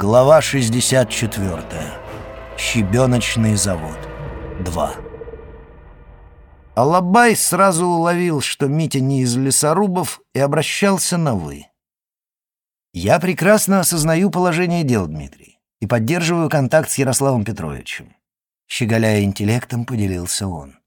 Глава 64. Щебеночный завод. 2. Алабай сразу уловил, что Митя не из лесорубов, и обращался на «вы». «Я прекрасно осознаю положение дел, Дмитрий, и поддерживаю контакт с Ярославом Петровичем», щеголяя интеллектом, поделился он.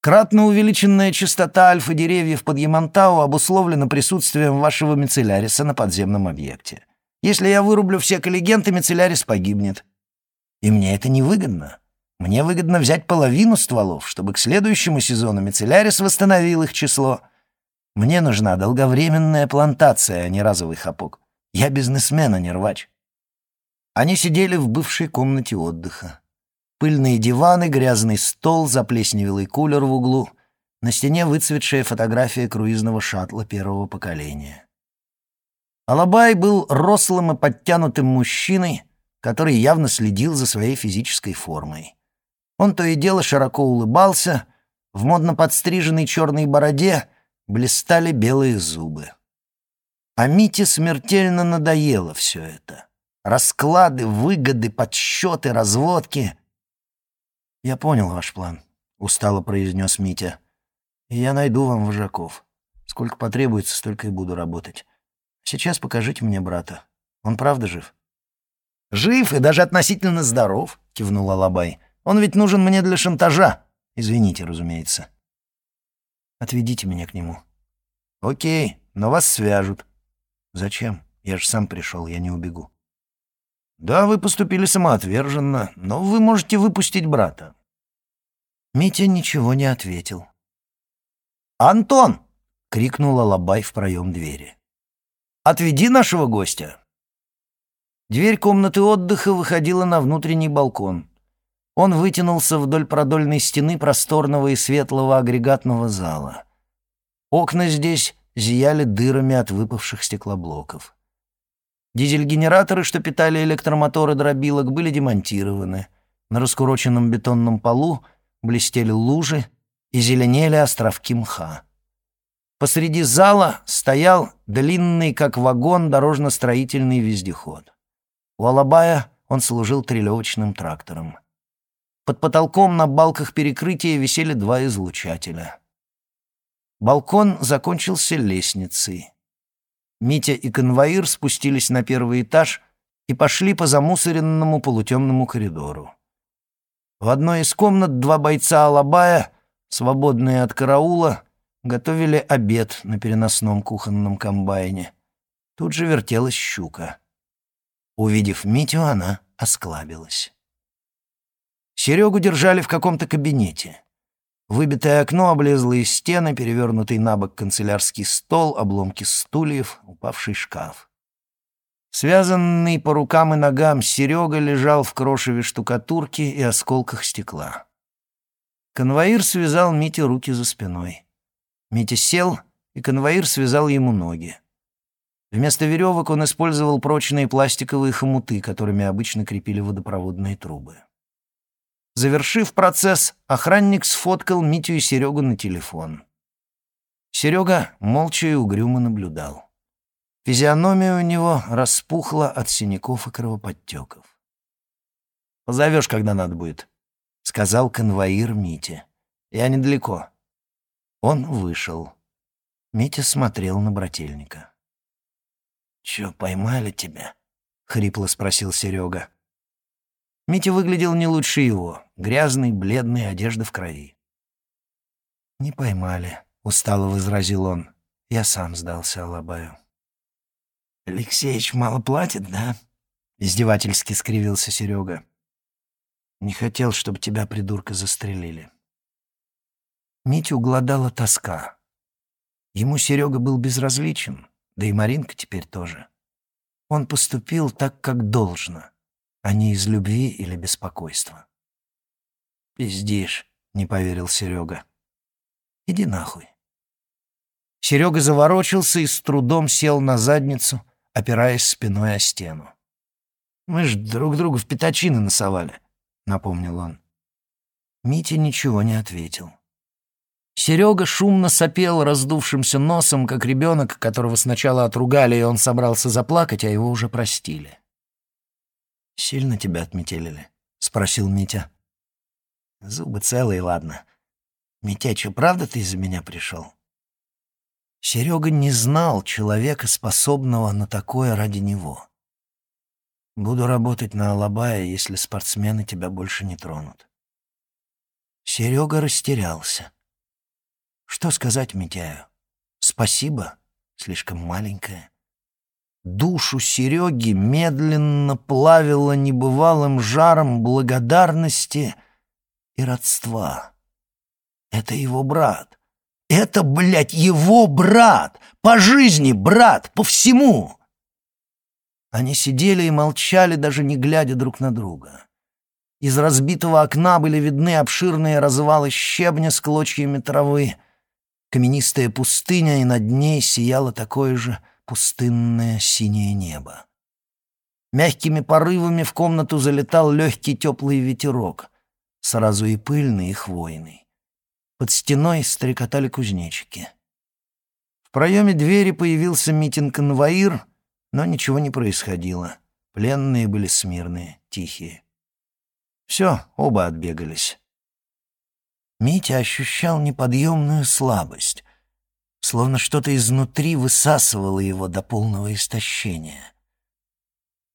Кратно увеличенная частота альфа-деревьев под Ямантау обусловлена присутствием вашего мицелляриса на подземном объекте. Если я вырублю все коллегенты, Мицелярис погибнет. И мне это невыгодно. Мне выгодно взять половину стволов, чтобы к следующему сезону Мицелярис восстановил их число. Мне нужна долговременная плантация, а не разовый хапок. Я бизнесмен, а не рвач. Они сидели в бывшей комнате отдыха. Пыльные диваны, грязный стол, заплесневелый кулер в углу. На стене выцветшая фотография круизного шаттла первого поколения. Алабай был рослым и подтянутым мужчиной, который явно следил за своей физической формой. Он то и дело широко улыбался, в модно подстриженной черной бороде блистали белые зубы. А Мите смертельно надоело все это. Расклады, выгоды, подсчеты, разводки. «Я понял ваш план», — устало произнес Митя. «И я найду вам вожаков. Сколько потребуется, столько и буду работать. Сейчас покажите мне брата. Он правда жив?» «Жив и даже относительно здоров», — кивнул Алабай. «Он ведь нужен мне для шантажа. Извините, разумеется». «Отведите меня к нему». «Окей, но вас свяжут». «Зачем? Я же сам пришел, я не убегу». «Да, вы поступили самоотверженно, но вы можете выпустить брата». Митя ничего не ответил. «Антон!» — крикнул Алабай в проем двери. Отведи нашего гостя». Дверь комнаты отдыха выходила на внутренний балкон. Он вытянулся вдоль продольной стены просторного и светлого агрегатного зала. Окна здесь зияли дырами от выпавших стеклоблоков. Дизель-генераторы, что питали электромоторы дробилок, были демонтированы. На раскуроченном бетонном полу блестели лужи и зеленели островки мха. Посреди зала стоял длинный, как вагон, дорожно-строительный вездеход. У Алабая он служил трелевочным трактором. Под потолком на балках перекрытия висели два излучателя. Балкон закончился лестницей. Митя и конвоир спустились на первый этаж и пошли по замусоренному полутемному коридору. В одной из комнат два бойца Алабая, свободные от караула, готовили обед на переносном кухонном комбайне. Тут же вертелась щука. Увидев Митю, она осклабилась. Серегу держали в каком-то кабинете. Выбитое окно облезло из стены, перевернутый на бок канцелярский стол, обломки стульев, упавший шкаф. Связанный по рукам и ногам Серега лежал в крошеве штукатурки и осколках стекла. Конвоир связал Мите руки за спиной. Митя сел, и конвоир связал ему ноги. Вместо веревок он использовал прочные пластиковые хомуты, которыми обычно крепили водопроводные трубы. Завершив процесс, охранник сфоткал Митю и Серегу на телефон. Серега молча и угрюмо наблюдал. Физиономия у него распухла от синяков и кровоподтеков. «Позовешь, когда надо будет», — сказал конвоир Мите. «Я недалеко. Он вышел. Митя смотрел на брательника. «Чё, поймали тебя?» — хрипло спросил Серега. Митя выглядел не лучше его. Грязный, бледный, одежда в крови. «Не поймали», — устало возразил он. Я сам сдался Алабаю. «Алексеич мало платит, да?» — издевательски скривился Серега. «Не хотел, чтобы тебя, придурка, застрелили». Митю угладала тоска. Ему Серега был безразличен, да и Маринка теперь тоже. Он поступил так, как должно, а не из любви или беспокойства. «Пиздишь», — не поверил Серега. «Иди нахуй». Серега заворочился и с трудом сел на задницу, опираясь спиной о стену. «Мы ж друг другу в пятачины носовали», — напомнил он. Митя ничего не ответил. Серега шумно сопел раздувшимся носом, как ребенок, которого сначала отругали, и он собрался заплакать, а его уже простили. «Сильно тебя отметелили?» — спросил Митя. «Зубы целые, ладно. Митя, что, правда ты из-за меня пришел?» Серега не знал человека, способного на такое ради него. «Буду работать на Алабая, если спортсмены тебя больше не тронут». Серега растерялся. Что сказать Митяю? Спасибо, слишком маленькое. Душу Сереги медленно плавило небывалым жаром благодарности и родства. Это его брат. Это, блядь, его брат! По жизни брат, по всему! Они сидели и молчали, даже не глядя друг на друга. Из разбитого окна были видны обширные развалы щебня с клочьями травы. Каменистая пустыня, и над ней сияло такое же пустынное синее небо. Мягкими порывами в комнату залетал легкий теплый ветерок, сразу и пыльный, и хвойный. Под стеной стрекотали кузнечики. В проеме двери появился митинг-конвоир, но ничего не происходило. Пленные были смирные, тихие. Все, оба отбегались. Митя ощущал неподъемную слабость, словно что-то изнутри высасывало его до полного истощения.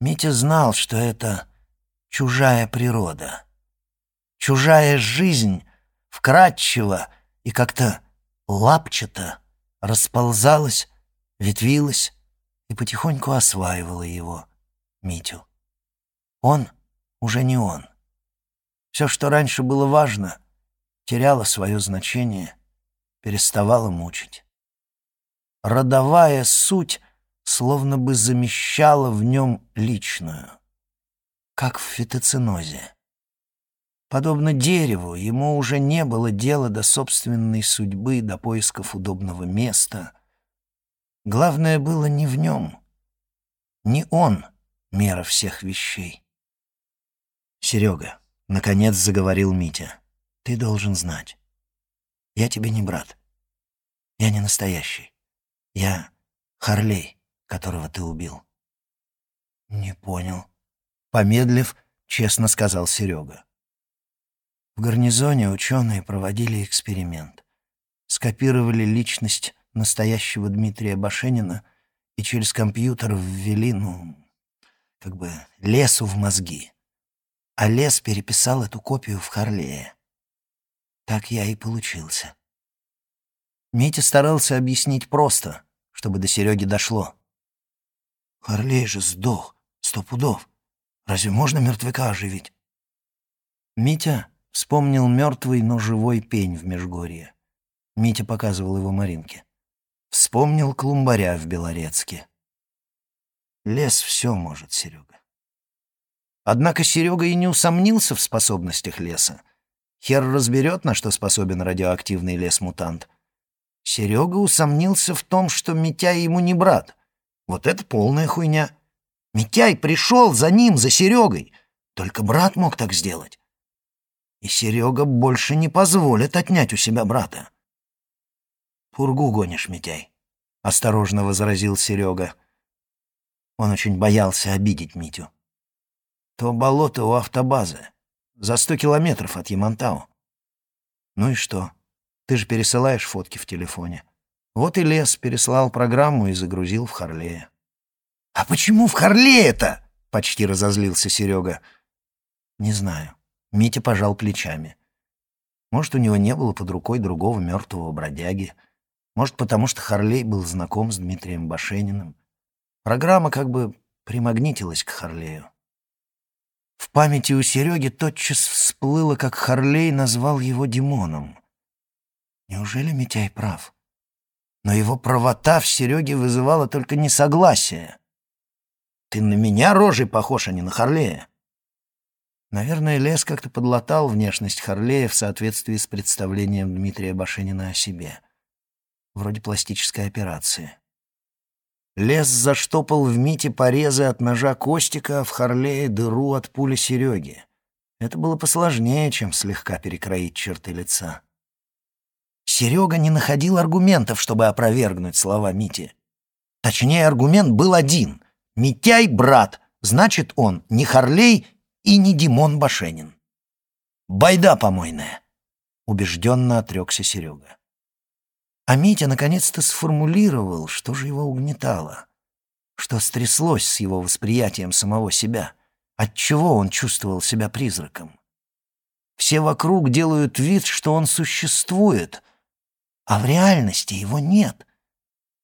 Митя знал, что это чужая природа. Чужая жизнь вкрадчиво и как-то лапчато расползалась, ветвилась и потихоньку осваивала его, Митю. Он уже не он. Все, что раньше было важно, теряло свое значение, переставало мучить родовая суть словно бы замещала в нем личную, как в фитоцинозе. Подобно дереву, ему уже не было дела до собственной судьбы, до поисков удобного места. Главное было не в нем. Не он — мера всех вещей. «Серега», — наконец заговорил Митя, — «ты должен знать. Я тебе не брат. Я не настоящий. Я Харлей, которого ты убил. Не понял. Помедлив, честно сказал Серега. В гарнизоне ученые проводили эксперимент. Скопировали личность настоящего Дмитрия Башенина и через компьютер ввели, ну, как бы лесу в мозги. А лес переписал эту копию в Харлее. Так я и получился. Митя старался объяснить просто, чтобы до Сереги дошло. Харлей же сдох, сто пудов. Разве можно мертвяка оживить? Митя вспомнил мертвый, но живой пень в Межгорье. Митя показывал его Маринке. Вспомнил клумбаря в Белорецке. Лес все может, Серега. Однако Серега и не усомнился в способностях леса. Хер разберет, на что способен радиоактивный лес-мутант — Серега усомнился в том, что Митяй ему не брат. Вот это полная хуйня. Митяй пришел за ним, за Серегой. Только брат мог так сделать. И Серега больше не позволит отнять у себя брата. «Пургу гонишь, Митяй», — осторожно возразил Серега. Он очень боялся обидеть Митю. «То болото у автобазы, за сто километров от Ямантау». «Ну и что?» Ты же пересылаешь фотки в телефоне. Вот и лес переслал программу и загрузил в Харлея. «А почему в Харлее-то?» — почти разозлился Серега. «Не знаю». Митя пожал плечами. Может, у него не было под рукой другого мертвого бродяги. Может, потому что Харлей был знаком с Дмитрием Башениным. Программа как бы примагнитилась к Харлею. В памяти у Сереги тотчас всплыло, как Харлей назвал его Димоном. Неужели Митяй прав? Но его правота в Сереге вызывала только несогласие. «Ты на меня рожей похож, а не на Харлея». Наверное, Лес как-то подлатал внешность Харлея в соответствии с представлением Дмитрия Башенина о себе. Вроде пластической операции. Лес заштопал в Мите порезы от ножа Костика, а в Харлее дыру от пули Сереги. Это было посложнее, чем слегка перекроить черты лица. Серега не находил аргументов, чтобы опровергнуть слова Мити. Точнее, аргумент был один. Митяй — брат, Значит, он не Харлей и не Димон Башенин. «Байда помойная!» — убежденно отрекся Серега. А Митя наконец-то сформулировал, что же его угнетало, что стряслось с его восприятием самого себя, отчего он чувствовал себя призраком. Все вокруг делают вид, что он существует, а в реальности его нет.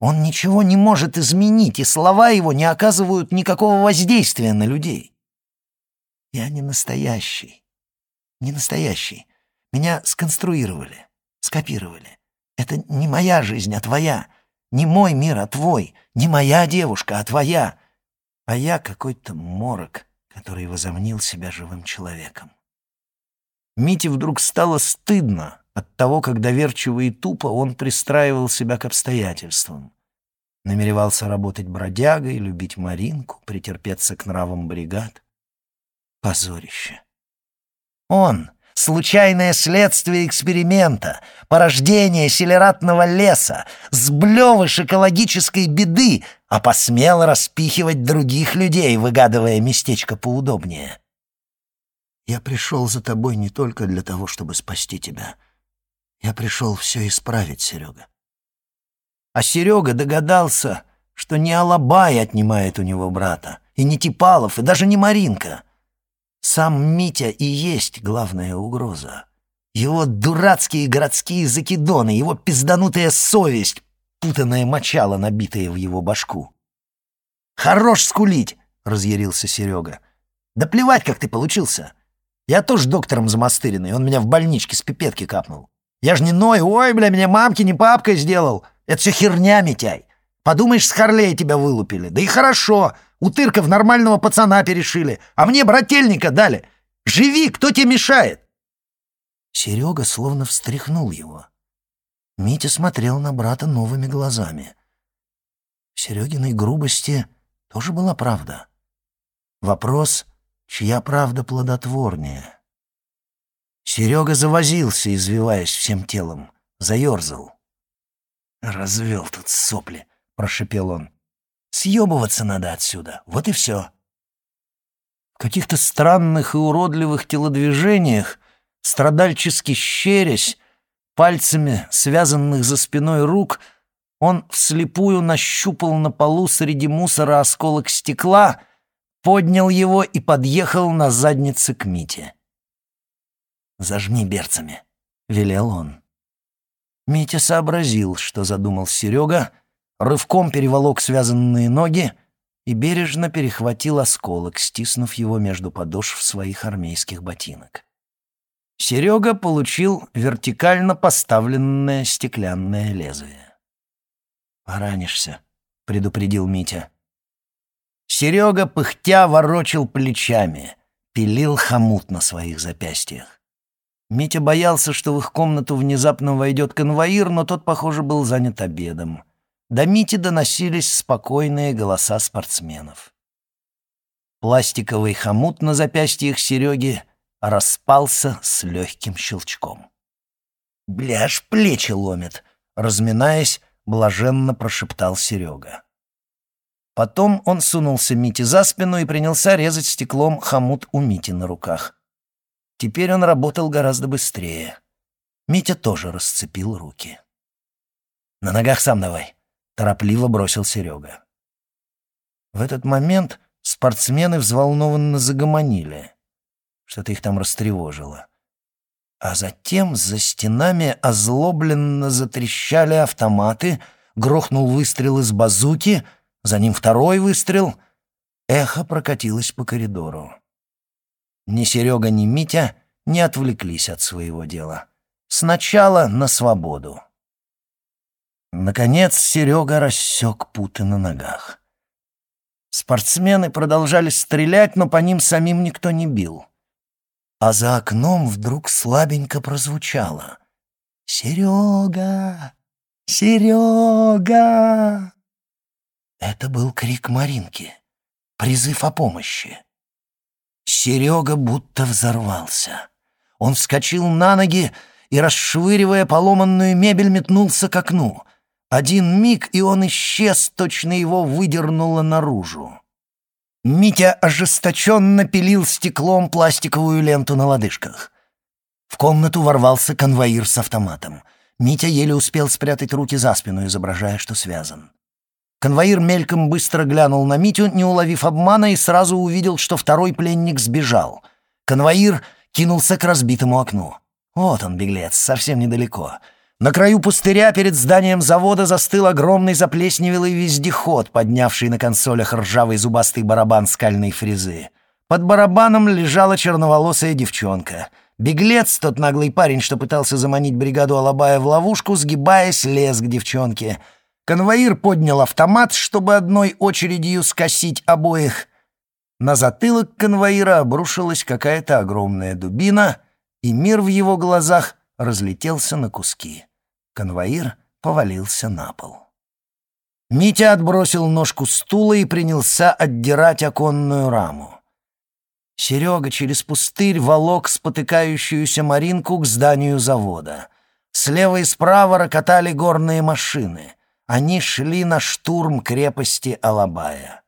Он ничего не может изменить, и слова его не оказывают никакого воздействия на людей. Я не настоящий. Не настоящий. Меня сконструировали, скопировали. Это не моя жизнь, а твоя. Не мой мир, а твой. Не моя девушка, а твоя. А я какой-то морок, который возомнил себя живым человеком. Мите вдруг стало стыдно от того, как доверчиво и тупо он пристраивал себя к обстоятельствам. Намеревался работать бродягой, любить Маринку, претерпеться к нравам бригад. Позорище. Он, случайное следствие эксперимента, порождение селератного леса, сблевыш экологической беды, а посмел распихивать других людей, выгадывая местечко поудобнее. Я пришел за тобой не только для того, чтобы спасти тебя. Я пришел все исправить, Серега. А Серега догадался, что не Алабай отнимает у него брата, и не Типалов, и даже не Маринка — сам Митя и есть главная угроза. Его дурацкие городские закидоны, его пизданутая совесть, путанное мочало, набитое в его башку. «Хорош скулить!» — разъярился Серега. «Да плевать, как ты получился. Я тоже доктором замастыренный, он меня в больничке с пипетки капнул. Я ж не ной, ой, бля, меня мамки не папкой сделал. Это все херня, Митяй. Подумаешь, с Харлея тебя вылупили. Да и хорошо, Утырка в нормального пацана перешили, а мне брательника дали. Живи, кто тебе мешает?» Серега словно встряхнул его. Митя смотрел на брата новыми глазами. В Серегиной грубости тоже была правда. Вопрос, чья правда плодотворнее? Серега завозился, извиваясь всем телом, заерзал. «Развел тут сопли», — прошепел он. Съебываться надо отсюда. Вот и все. В каких-то странных и уродливых телодвижениях, страдальчески щерясь, пальцами, связанных за спиной рук, он вслепую нащупал на полу среди мусора осколок стекла, поднял его и подъехал на заднице к Мите. «Зажми берцами», — велел он. Митя сообразил, что задумал Серега, рывком переволок связанные ноги и бережно перехватил осколок, стиснув его между подошв своих армейских ботинок. Серега получил вертикально поставленное стеклянное лезвие. «Поранишься», — предупредил Митя. Серега, пыхтя, ворочил плечами, пилил хомут на своих запястьях. Митя боялся, что в их комнату внезапно войдет конвоир, но тот, похоже, был занят обедом. До Мити доносились спокойные голоса спортсменов. Пластиковый хомут на запястьях Сереги распался с легким щелчком. «Бляж, плечи ломит!» — разминаясь, блаженно прошептал Серега. Потом он сунулся Мите за спину и принялся резать стеклом хомут у Мити на руках. Теперь он работал гораздо быстрее. Митя тоже расцепил руки. «На ногах сам давай», — торопливо бросил Серега. В этот момент спортсмены взволнованно загомонили. Что-то их там растревожило. А затем за стенами озлобленно затрещали автоматы, грохнул выстрел из базуки, за ним второй выстрел. Эхо прокатилось по коридору. Ни Серега, ни Митя не отвлеклись от своего дела. Сначала на свободу. Наконец Серега рассек путы на ногах. Спортсмены продолжали стрелять, но по ним самим никто не бил. А за окном вдруг слабенько прозвучало. «Серега! Серега!» Это был крик Маринки, призыв о помощи. Серега будто взорвался. Он вскочил на ноги и, расшвыривая поломанную мебель, метнулся к окну — один миг, и он исчез, точно его выдернуло наружу. Митя ожесточенно пилил стеклом пластиковую ленту на лодыжках. В комнату ворвался конвоир с автоматом. Митя еле успел спрятать руки за спину, изображая, что связан. Конвоир мельком быстро глянул на Митю, не уловив обмана, и сразу увидел, что второй пленник сбежал. Конвоир кинулся к разбитому окну. Вот он, беглец, совсем недалеко. На краю пустыря перед зданием завода застыл огромный заплесневелый вездеход, поднявший на консолях ржавый зубастый барабан скальной фрезы. Под барабаном лежала черноволосая девчонка. Беглец, тот наглый парень, что пытался заманить бригаду Алабая в ловушку, сгибаясь, лез к девчонке — Конвоир поднял автомат, чтобы одной очередью скосить обоих. На затылок конвоира обрушилась какая-то огромная дубина, и мир в его глазах разлетелся на куски. Конвоир повалился на пол. Митя отбросил ножку стула и принялся отдирать оконную раму. Серега через пустырь волок спотыкающуюся Маринку к зданию завода. Слева и справа рокотали горные машины — они шли на штурм крепости Алабая.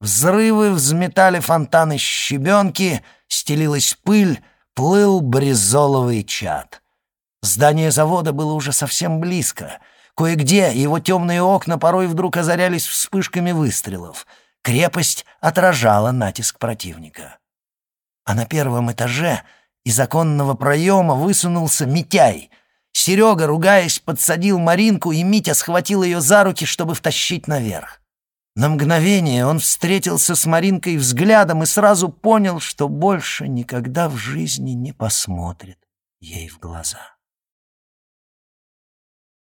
Взрывы взметали фонтаны щебенки, стелилась пыль, плыл бризоловый чад. Здание завода было уже совсем близко. Кое-где его темные окна порой вдруг озарялись вспышками выстрелов. Крепость отражала натиск противника. А на первом этаже из оконного проема высунулся Митяй — Серега, ругаясь, подсадил Маринку, и Митя схватил ее за руки, чтобы втащить наверх. На мгновение он встретился с Маринкой взглядом и сразу понял, что больше никогда в жизни не посмотрит ей в глаза.